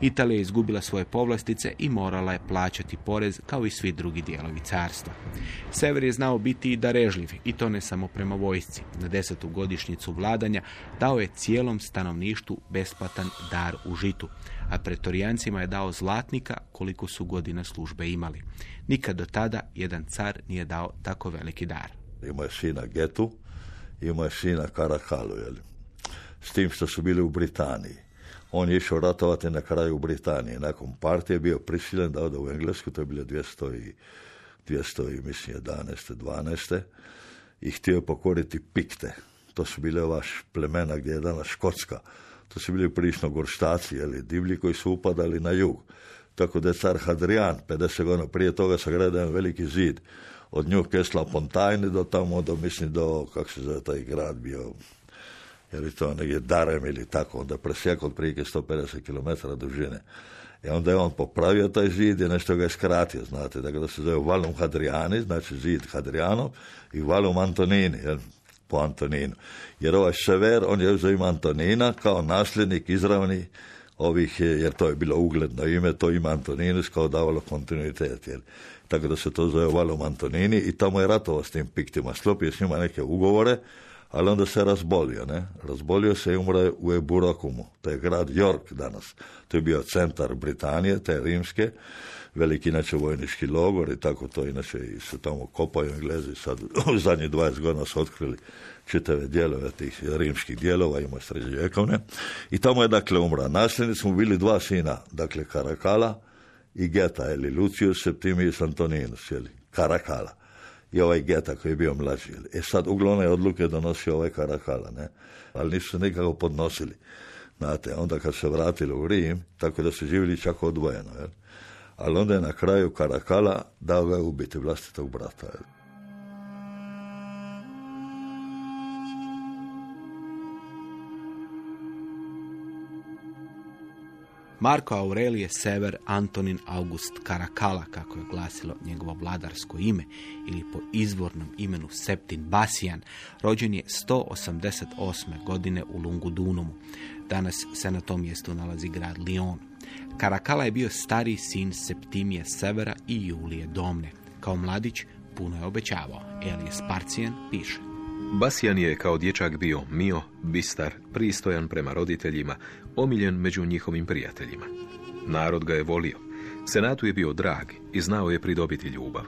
Italija je izgubila svoje povlastice i morala je plaćati porez kao i svi drugi dijelovi carstva. Sever je znao biti i darežljiv i to ne samo prema vojsci. Na desetu godišnjicu vladanja dao je cijelom stanovništvu besplatan dar u žitu, a pretorijancima je dao zlatnika koliko su godina službe imali. Nikad do tada jedan car nije dao tako veliki dar. Imao je sina Getu, imao je sina Karakalu, jel? S tim što su bili u Britaniji. On je išao ratovati na kraju u Britaniji. Nakon partije je bio prisiljen da ode u Englesku, to je bilo 200 i, 200 i mislim 11. 12. I htio pokoriti Pikte. To su bile ova plemena gdje je danas Škotska. To su bili prilično gorštaci, jeli, divlji koji su upadali na jug. Tako da je car Hadrian, 50 godina prije toga sagradio jedan veliki zid od Newcastle Pontajne do tamo, do, mislim, do, kako se zove taj grad bio, je li to negdje Darem ili tako, onda presjeka otprilike 150 km dužine. I onda je on popravio taj zid i nešto ga je skratio, znate, dakle da se zove Valum Hadriani, znači zid Hadrianov i Valum Antonini, jel, po Antoninu. Jer ovaj Sever, on je uzeo Antonina kao nasljednik izravni ovih, je- jer to je bilo ugledno ime, to ime Antoninus kao davalo kontinuitet, jel. Tako da se to zove Valum Antonini i tamo je ratovao s tim piktima, sklopio s njima neke ugovore, ali onda se razbolio, ne? Razbolio se i umre u Eburakumu, to je grad York danas. To je bio centar Britanije, te rimske, veliki inače vojnički logor i tako to inače i se tamo kopaju Englezi sad <laughs> u zadnjih 20 godina su otkrili čitave dijelove tih rimskih dijelova, ima srednjovjekovne. I tamo je dakle umra. Nasljednici smo bili dva sina, dakle Karakala i Geta, ili Lucius Septimius Antoninus, jeli, Karakala i ovaj Geta koji je bio mlađi. E sad uglavnom je odluke donosio ovaj Karakala, ne? Ali nisu nikako podnosili. Znate, onda kad se vratili u Rim, tako da su živjeli čak odvojeno, jel? Ali onda je na kraju Karakala dao ga ubiti vlastitog brata, jel? Marko Aurelije Sever Antonin August Karakala, kako je glasilo njegovo vladarsko ime, ili po izvornom imenu Septin Basijan, rođen je 188. godine u Lungudunumu. Danas se na tom mjestu nalazi grad Lyon. Karakala je bio stariji sin Septimije Severa i Julije Domne. Kao mladić puno je obećavao. Elije Sparcijan piše. Basijan je kao dječak bio mio, bistar, pristojan prema roditeljima, omiljen među njihovim prijateljima. Narod ga je volio. Senatu je bio drag i znao je pridobiti ljubav.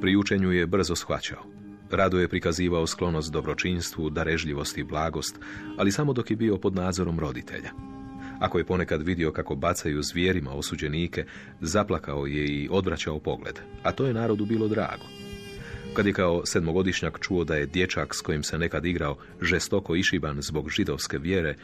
Pri učenju je brzo shvaćao. Rado je prikazivao sklonost dobročinstvu, darežljivost i blagost, ali samo dok je bio pod nadzorom roditelja. Ako je ponekad vidio kako bacaju zvijerima osuđenike, zaplakao je i odvraćao pogled, a to je narodu bilo drago. Kad je kao sedmogodišnjak čuo da je dječak s kojim se nekad igrao žestoko išiban zbog židovske vjere,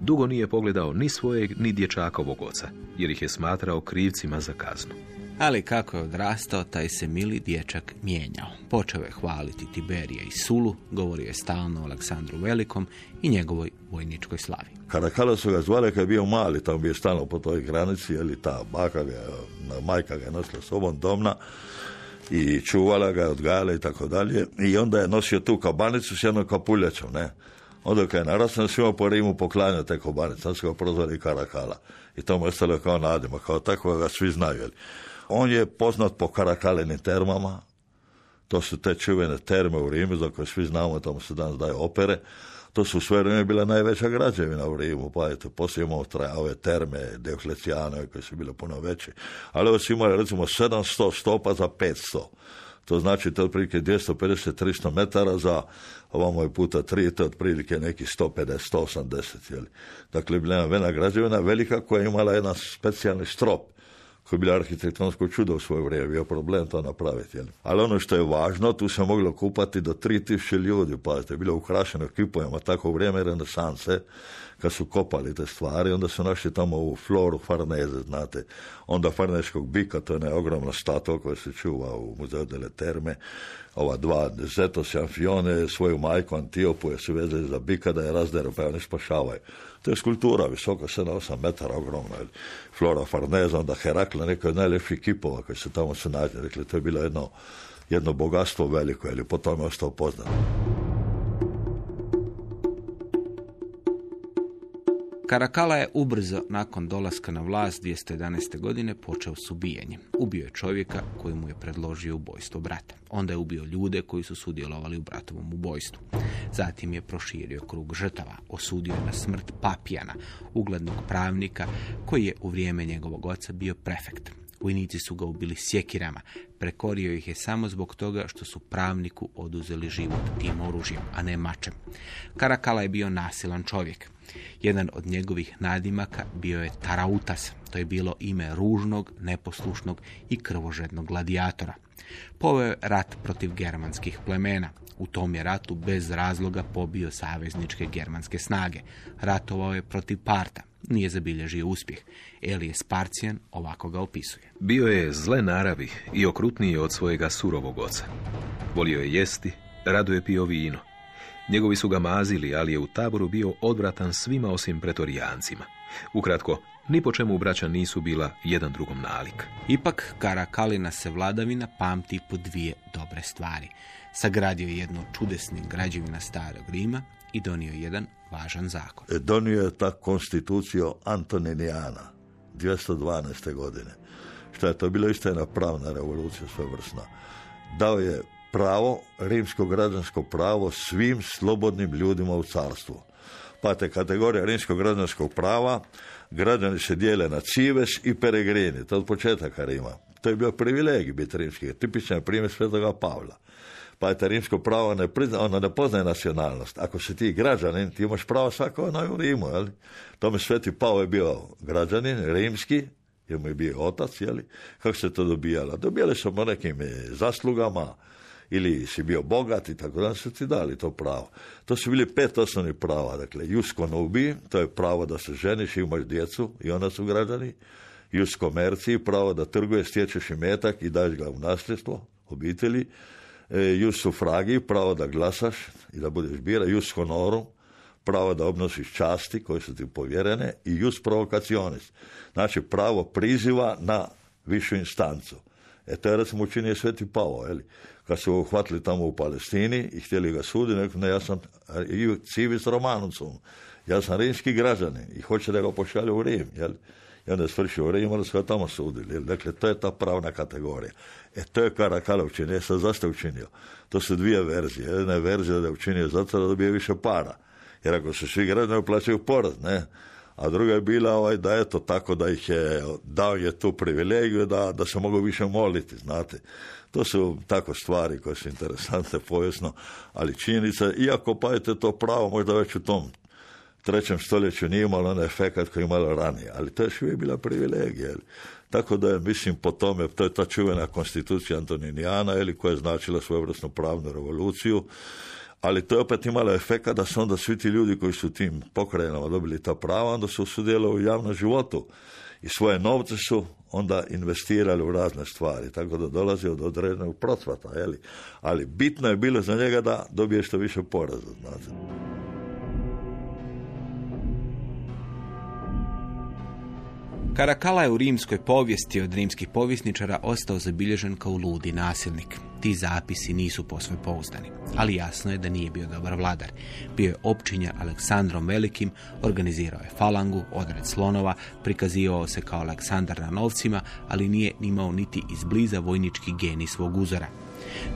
dugo nije pogledao ni svojeg ni dječakovog oca, jer ih je smatrao krivcima za kaznu. Ali kako je odrastao, taj se mili dječak mijenjao. Počeo je hvaliti Tiberija i Sulu, govorio je stalno o Aleksandru Velikom i njegovoj vojničkoj slavi. Karakala su ga zvali kad je bio mali, tamo bio stalno po toj granici, ili ta baka ga, na- majka ga je nosila sobom domna i čuvala ga, odgajala i tako dalje. I onda je nosio tu kabanicu s jednom kapuljačom, ne. Onda kad je narastao, svima po Rimu poklanjao te kabanice, onda su ga prozvali Karakala. I to mu je ostalo kao nadima, kao tako ga svi znaju. On je poznat po Karakalenim termama, to su te čuvene terme u Rimu, za koje svi znamo, tamo se danas daju opere. To su sve vrijeme bila najveća građevina u Rimu, pa eto, poslije imamo ove terme Dioklecijanove koje su bile puno veće. Ali ovo su imali recimo 700 stopa za 500. To znači to otprilike 250-300 metara za ovamo je puta 3, to je otprilike neki 150, 180. Jeli. Dakle, bila je jedna vena građevina velika koja je imala jedan specijalni strop koji je bilo arhitektonsko čudo u svoje vrijeme, bio problem to napraviti. Jel? Ali ono što je važno, tu se moglo kupati do 3000 ljudi, pazite, bilo ukrašeno kipovima, tako vrijeme renesanse, kad su kopali te stvari, onda su našli tamo u floru Farneze, znate, onda Farneškog bika, to je ona ogromna statua koja se čuva u muzeu delle Terme, ova dva Zetos i Amfione, svoju majku Antiopu je su vezali za bika da je razderu, pa je oni spašavaju. To je skulptura, visoka 7-8 metara, ogromna. Flora Farneza, onda Herakla, neko od najljepših kipova koji se tamo su nađe. Rekli, to je bilo jedno, jedno bogatstvo veliko, ili po tome ostao poznat. Karakala je ubrzo nakon dolaska na vlast 211. godine počeo s ubijanjem. Ubio je čovjeka koji mu je predložio ubojstvo brata. Onda je ubio ljude koji su sudjelovali u bratovom ubojstvu. Zatim je proširio krug žrtava. Osudio na smrt Papijana, uglednog pravnika koji je u vrijeme njegovog oca bio prefekt. Vojnici su ga ubili sjekirama. Prekorio ih je samo zbog toga što su pravniku oduzeli život tim oružjem, a ne mačem. Karakala je bio nasilan čovjek. Jedan od njegovih nadimaka bio je Tarautas. To je bilo ime ružnog, neposlušnog i krvožednog gladijatora. Poveo je rat protiv germanskih plemena. U tom je ratu bez razloga pobio savezničke germanske snage. Ratovao je protiv Parta. Nije zabilježio uspjeh. Elije Sparcijan ovako ga opisuje. Bio je zle naravi i okrutniji od svojega surovog oca. Volio je jesti, rado je pio vino. Njegovi su ga mazili, ali je u taboru bio odvratan svima osim pretorijancima. Ukratko, ni po čemu braća nisu bila jedan drugom nalik. Ipak Karakalina se vladavina pamti po dvije dobre stvari. Sagradio je jednu od čudesnih građevina starog Rima i donio jedan važan zakon. E, donio je ta konstitucija Antoninijana 212. godine. Što je to bilo isto jedna pravna revolucija svevrsna. Dao je pravo, rimsko građansko pravo svim slobodnim ljudima u carstvu. Pa te kategorija rimskog građanskog prava, građani se dijele na cives i peregrini, to je od početaka Rima. To je bio privilegij biti rimski, tipičan primjer svetoga Pavla. Pa je rimsko pravo ne prizna, ono ne poznaje nacionalnost. Ako si ti građanin, ti imaš pravo svako ono u Rimu, jel? Tome Sveti Pavo je bio građanin, rimski, jer mu je bio otac, jeli? Kako se to dobijalo? Dobijali su po nekim eh, zaslugama, ili si bio bogat i tako da su ti dali to pravo. To su bili pet osnovnih prava. Dakle, jus conubi, to je pravo da se ženiš i imaš djecu i onda su građani. Jus komerciji, pravo da trguješ, stječeš imetak i daješ ga u nasljedstvo obitelji. E, jus sufragi, pravo da glasaš i da budeš bira. Jus honorum, pravo da obnosiš časti koje su ti povjerene i jus provokacionis. Znači pravo priziva na višu instancu. E to je recimo učinio Sveti Pavo, jeli? Kad su ga uhvatili tamo u Palestini i htjeli ga suditi, rekao, ne, ja sam civis romanucum, ja sam rimski građanin i hoće da ga pošalju u Rim, jel? I onda je svršio Rimu, onda su ga tamo sudili. Dakle, to je ta pravna kategorija. E, to je Karakala učinio. E, sad zašto je učinio? To su dvije verzije. Jedna je verzija da je učinio zato da dobije više para. Jer ako se svi građani plaćaju porez, ne? A druga je bila ovaj, da eto tako da ih je, dao je tu privilegiju da, da se mogu više moliti, znate. To su tako stvari koje su interesantne povijesno, ali činjenica, iako pazite to pravo možda već u tom trećem stoljeću nije imalo onaj efekat koji je imalo ranije, ali to je još uvijek bila privilegija. Tako da je, mislim, po tome, to je ta čuvena konstitucija Antoninijana, ili koja je značila svojevrsnu pravnu revoluciju, ali to je opet imalo efekat da su onda svi ti ljudi koji su tim pokrajinama dobili ta prava, onda su sudjelovali u javnom životu i svoje novce su onda investirali u razne stvari, tako da dolazi od određenog procvata, ali bitno je bilo za njega da dobije što više poreza, znate. Karakala je u rimskoj povijesti od rimskih povjesničara ostao zabilježen kao ludi nasilnik. Ti zapisi nisu posve pouzdani, ali jasno je da nije bio dobar vladar. Bio je opčinja Aleksandrom Velikim, organizirao je falangu, odred slonova, prikazivao se kao Aleksandar na novcima, ali nije imao niti izbliza vojnički geni svog uzora.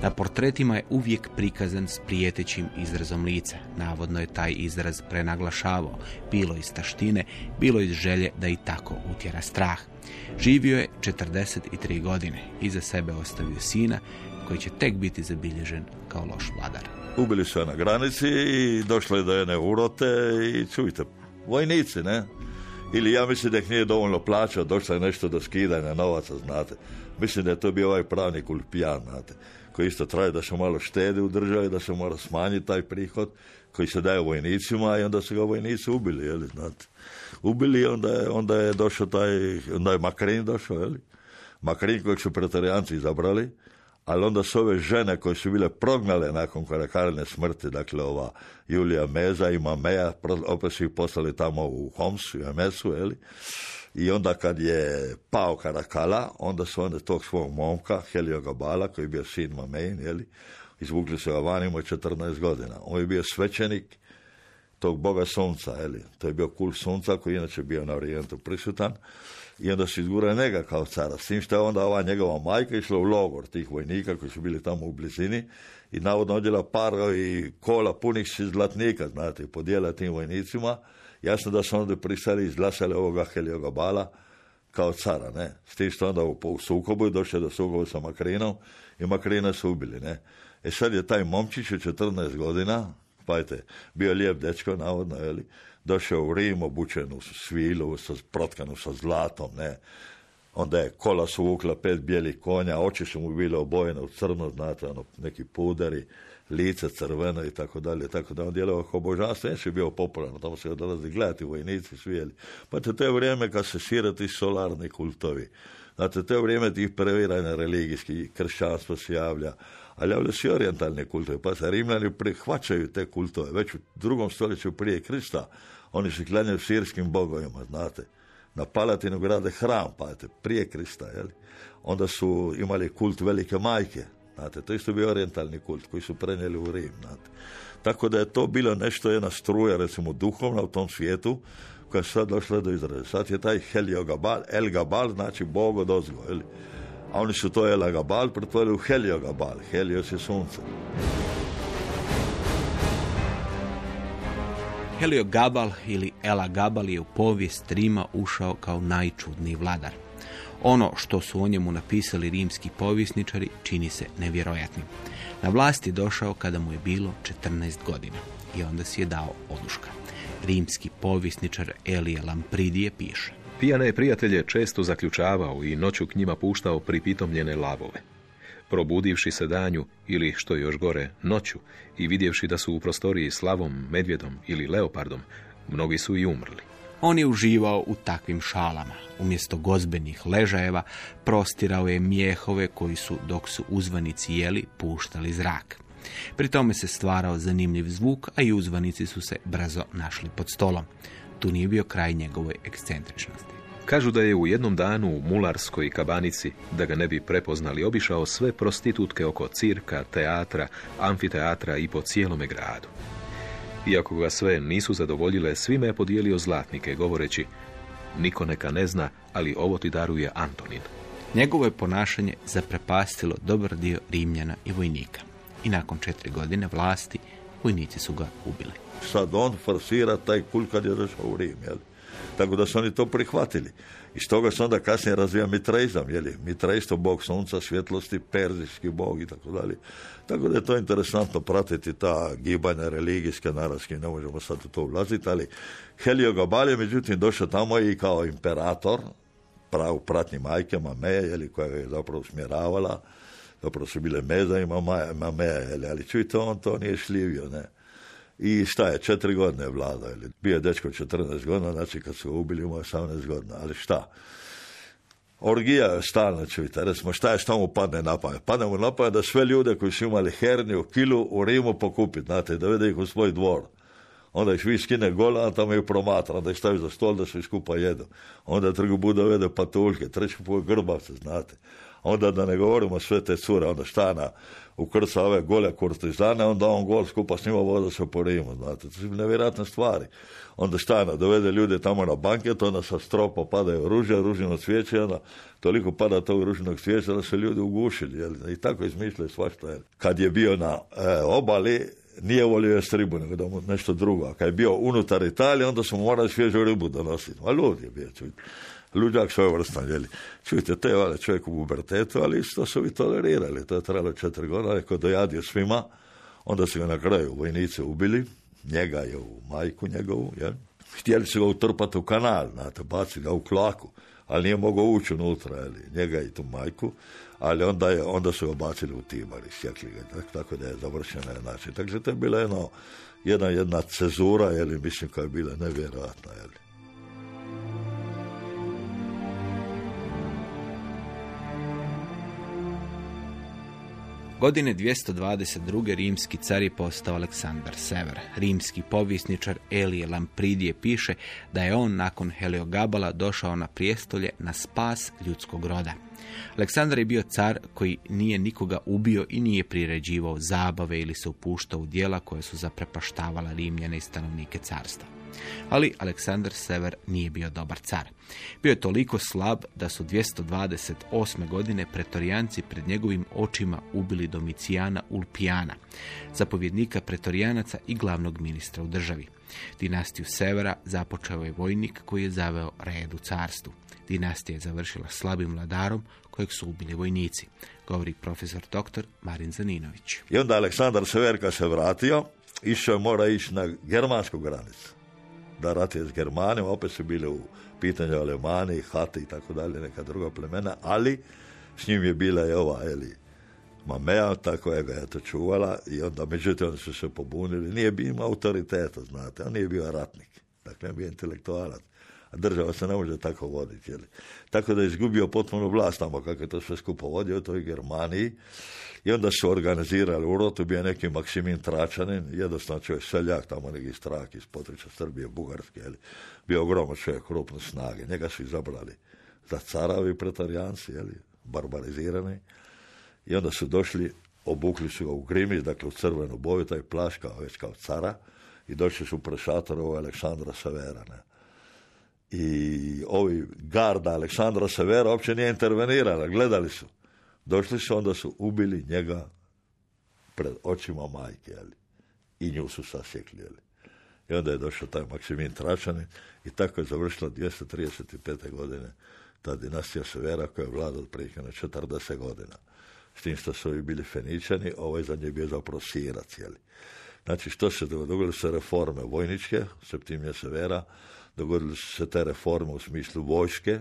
Na portretima je uvijek prikazan s prijetećim izrazom lica. Navodno je taj izraz prenaglašavao, bilo iz taštine, bilo iz želje da i tako utjera strah. Živio je 43 godine, iza sebe ostavio sina koji će tek biti zabilježen kao loš vladar. Ubili su je na granici i došlo je do jedne urote i čujte, vojnici, ne? Ili ja mislim da ih nije dovoljno plaćao, došlo je nešto do skidanja novaca, znate. Mislim da je to bio ovaj pravnik Ulpijan, znate, koji isto traje da se malo štede u državi, da se mora smanjiti taj prihod koji se daje vojnicima i onda su ga vojnici ubili, jeli, znate. Ubili i onda je, onda je došao taj, onda je Makrin došao, jeli. Makrin kojeg su pretorijanci izabrali, ali onda su ove žene koje su bile prognale nakon Karakarine smrti, dakle ova Julija Meza i Mameja, opet su ih poslali tamo u Homsu i Emesu, jeli? I onda kad je pao Karakala, onda su onda tog svog momka, Helio Gabala, koji je bio sin Mamejin, jeli? izvukli su ga van, imao je 14 godina. On je bio svećenik tog boga sunca, jeli? to je bio kult sunca koji je inače bio na orijentu prisutan i onda su izgurali njega kao cara. S tim što je onda ova njegova majka išla u logor tih vojnika koji su bili tamo u blizini i navodno odjela par i kola punih zlatnika, znate, podijela tim vojnicima. Jasno da su onda pristali izglasali ovoga Helioga Bala kao cara, ne. S tim što onda u, sukobu je došlo do sukobu sa Makrinom i Makrina su ubili, ne. E sad je taj momčić u 14 godina, pajte, bio lijep dečko, navodno, jeli, došao u Rim, obučen u svilu, sa, protkanu sa zlatom, ne. Onda je kola su vukla pet bijelih konja, oči su mu bile obojene u crno, znate, ono, neki puderi, lice crveno i tako dalje, tako da on djelovao kao božanstvo, je bio popularno, tamo se ga dolazi gledati vojnici, svijeli. Pa to je vrijeme kad se šire ti solarni kultovi. Znate, to je vrijeme tih previranja religijskih, kršćanstvo se javlja, ali javljaju se orijentalne kultove, pa se Rimljani prihvaćaju te kultove. Već u drugom stoljeću prije Krista oni se klanjaju sirskim bogovima, znate. Na Palatinu grade hram, pazite, prije Krista, jel? Onda su imali kult velike majke, znate, to isto bio orijentalni kult koji su prenijeli u Rim, znate. Tako da je to bilo nešto, jedna struja, recimo, duhovna u tom svijetu, koja je sad došla do izraza. Sad je taj Helio Gabal, El Gabal, znači Bog od ozgo, jel? A oni su to El Gabal pretvorili u Helio Gabal. Helios je sunce. Helio Gabal ili Ela Gabal je u povijest Rima ušao kao najčudniji vladar. Ono što su o njemu napisali rimski povjesničari čini se nevjerojatnim. Na vlast je došao kada mu je bilo 14 godina i onda si je dao oduška. Rimski povjesničar Elije Lampridije piše. Pijane je prijatelje često zaključavao i noću k njima puštao pripitomljene lavove. Probudivši se danju, ili što još gore, noću, i vidjevši da su u prostoriji s lavom, medvjedom ili leopardom, mnogi su i umrli. On je uživao u takvim šalama. Umjesto gozbenih ležajeva prostirao je mijehove koji su, dok su uzvanici jeli, puštali zrak. Pri tome se stvarao zanimljiv zvuk, a i uzvanici su se brzo našli pod stolom. Tu nije bio kraj njegovoj ekscentričnosti. Kažu da je u jednom danu u Mularskoj kabanici, da ga ne bi prepoznali, obišao sve prostitutke oko cirka, teatra, amfiteatra i po cijelome gradu. Iako ga sve nisu zadovoljile, svime je podijelio zlatnike, govoreći Niko neka ne zna, ali ovo ti daruje Antonin. Njegovo je ponašanje zaprepastilo dobar dio Rimljana i vojnika. I nakon četiri godine vlasti, vojnici su ga ubili. Sad on forsira taj kult kad je došao u Rim, jel? Tako da su oni to prihvatili. I stoga se onda kasnije razvija mitraizam, jel? Mitraisto, bog sunca, svjetlosti, perzijski bog i tako dalje. Tako da je to interesantno pratiti ta gibanja religijske, naravski, ne možemo sad u to ulaziti, ali Helio Gabal je međutim došao tamo i kao imperator, pravu pratnji majke, Mameje, jeli, koja ga je zapravo usmjeravala, zapravo su bile meza i Mameja, jeli, ali čujte, on to nije šljivio, ne. I šta je, četiri godine je vlada, ili bio je dečko 14 godina, znači kad su ga ubili imao 18 godina, ali šta? Orgija je stalno čujte, recimo šta je što mu padne na pamet? Padne mu na pamet da sve ljude koji su imali herniju, kilu u Rimu pokupiti, znate, da vede ih u svoj dvor. Onda ih vi skine gola, a tamo ih promatra, onda ih stavi za stol da svi skupa jedu. Onda trgu Buda vede patuljke, treći put grbavce, znate. Onda da ne govorimo sve te cure, onda štana ukrca ove gole kurtizane, onda on gol skupa s njima voda se po Rimu, znate. To su nevjerojatne stvari. Onda štana dovede ljude tamo na banket, onda sa stropa padaju ružja, ružino cvijeće, onda toliko pada tog ružinog cvijeća da se ljudi ugušili, jel? I tako izmišljaju svašta, jel? Kad je bio na e, obali, nije volio jest ribu, nego da mu nešto drugo. A kad je bio unutar Italije, onda su mu morali svježu ribu donositi. A lud je bio. Luđak svojevrstan, jeli. Čujte, to je valjda čovjek u pubertetu, ali isto su vi tolerirali. To je trajalo četiri godine, ako dojadio svima, onda su ga na kraju vojnici ubili, njega je u majku njegovu, jel. Htjeli su ga utrpati u kanal, znate, baci ga u klaku, ali nije mogao ući unutra, jeli, njega i tu majku, ali onda, je, onda su ga bacili u timar i sjekli ga, tak- tako da je završena je znači. Takže to je bila jedno, jedna, jedna cezura, jeli, mislim, koja je bila nevjerojatna, jeli. Godine 222. rimski car je postao Aleksandar Sever. Rimski povjesničar Elije Lampridije piše da je on nakon Heliogabala došao na prijestolje na spas ljudskog roda. Aleksandar je bio car koji nije nikoga ubio i nije priređivao zabave ili se upuštao u dijela koje su zaprepaštavala Rimljane i stanovnike carstva. Ali Aleksandar Sever nije bio dobar car. Bio je toliko slab da su 228. godine pretorijanci pred njegovim očima ubili Domicijana Ulpijana, zapovjednika pretorijanaca i glavnog ministra u državi. Dinastiju Severa započeo je vojnik koji je zaveo red u carstvu. Dinastija je završila slabim vladarom kojeg su ubili vojnici, govori profesor dr. Marin Zaninović. I onda Aleksandar Sever kad se vratio, išao mora ići na germansku granicu. Da ratuje s Germanima, opet su bili u pitanju Alemani, Hati i tako dalje, neka druga plemena, ali s njim je bila i ova, eli, Mamea, tako je ga je to čuvala i onda, međutim, oni su se pobunili. Nije bio imao autoriteta, znate, on nije bio ratnik, dakle, on je bio intelektualac. A država se ne može tako voditi, jeli. Tako da je izgubio potpuno vlast tamo kako je to sve skupo vodio u toj Germaniji. I onda su organizirali u rotu, bio neki Maksimin Tračanin, jednostavno čovjek seljak, tamo neki strak iz područja Srbije, Bugarske, jeli. bio ogroman čovjek, krupne snage. Njega su izabrali za caravi pretorijanci, jeli, barbarizirani. I onda su došli, obukli su ga u grimi, dakle u crvenu boju, taj plašt kao već kao cara, i došli su pre šatora ovog Aleksandra Severa. Ne. I ovi garda Aleksandra Severa uopće nije intervenirala, gledali su. Došli su, onda su ubili njega pred očima majke, jeli. I nju su sasjekli, jeli. I onda je došao taj Maksimin Tračanin i tako je završila 235. godine ta dinastija Severa koja je vlada otprilike na 40 godina. S tim što su ovi bili Feničani, ovaj za njih bio zapravo Sirac, jeli. Znači, što se dogodilo? Se reforme vojničke, Septimija Severa, dogodile su se te reforme u smislu vojske,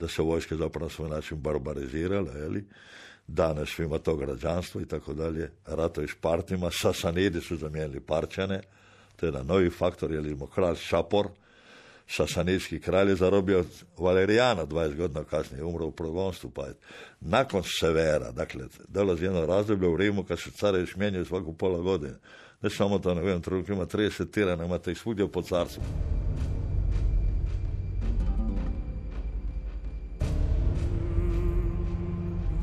da se vojske zapravo na svoj način barbarizirale, jeli, dane svima to građanstvo i tako dalje, ratovi s partima, Sasanidi su zamijenili parčane, to je jedan novi faktor, jer imamo kralj Šapor, Sasanidski kralj je zarobio Valerijana 20 godina kasnije, umro u progonstvu, pa nakon Severa, dakle, dolazi jedno razdoblje u Rimu kad se carevi smjenjuju svaku pola godine. Ne samo to, nego u jednom trenutku ima 30 tirana, imate ih svugdje po carstvu.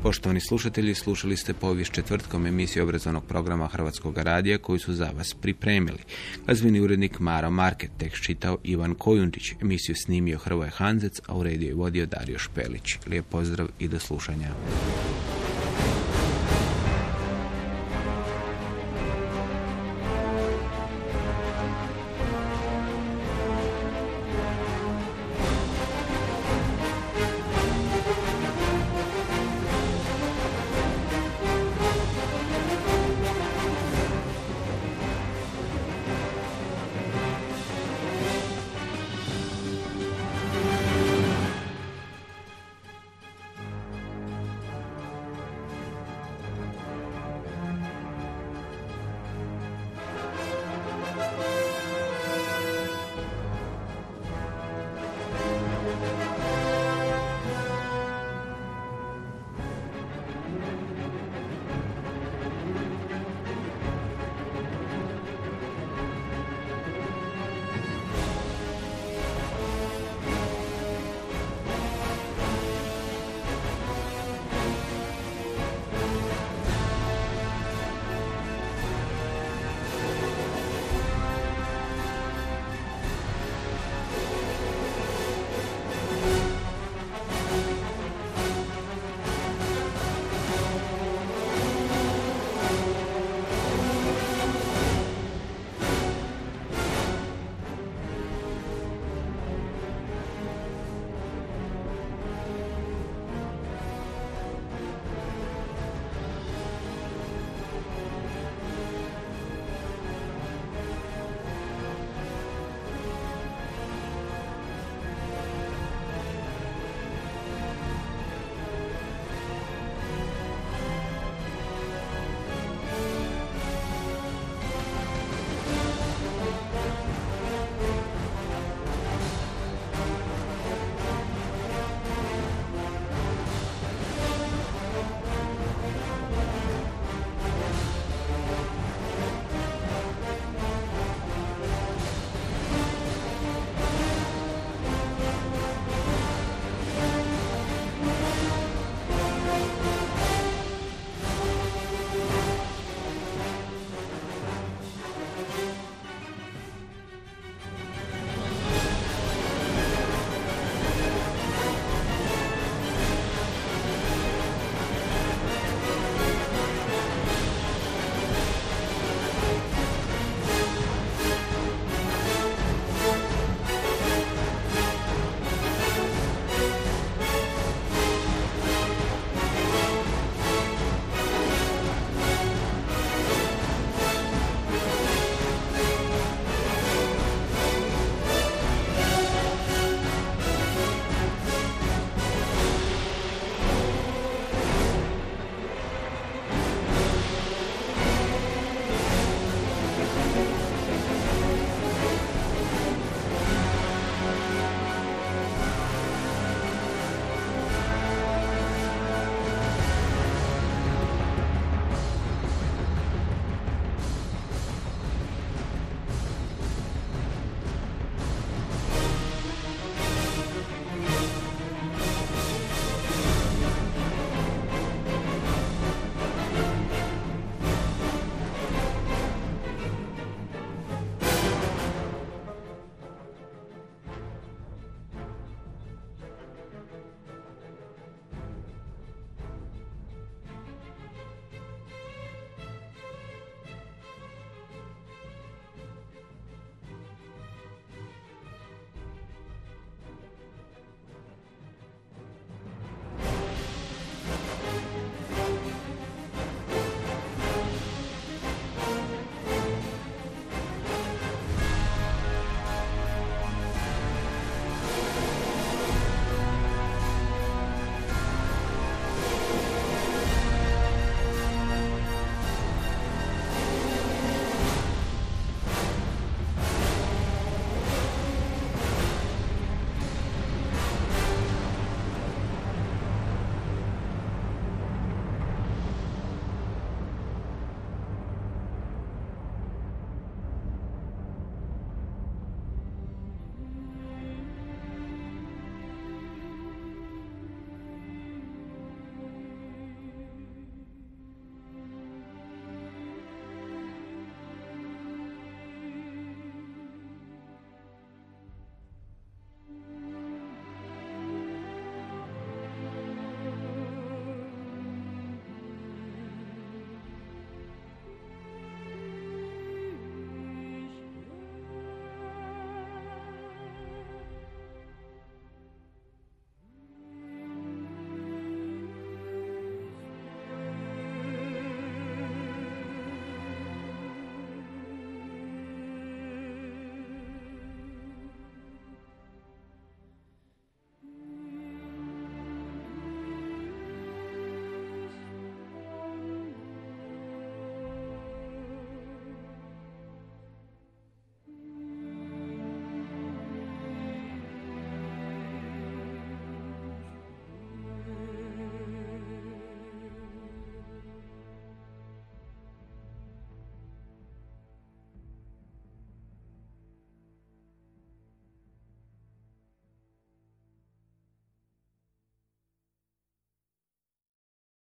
Poštovani slušatelji, slušali ste povijest četvrtkom emisiju obrazovnog programa Hrvatskog radija koju su za vas pripremili. Glazbeni urednik Maro Market, tekst čitao Ivan Kojundić, emisiju snimio Hrvoje Hanzec, a u rediju je vodio Dario Špelić. Lijep pozdrav i do slušanja.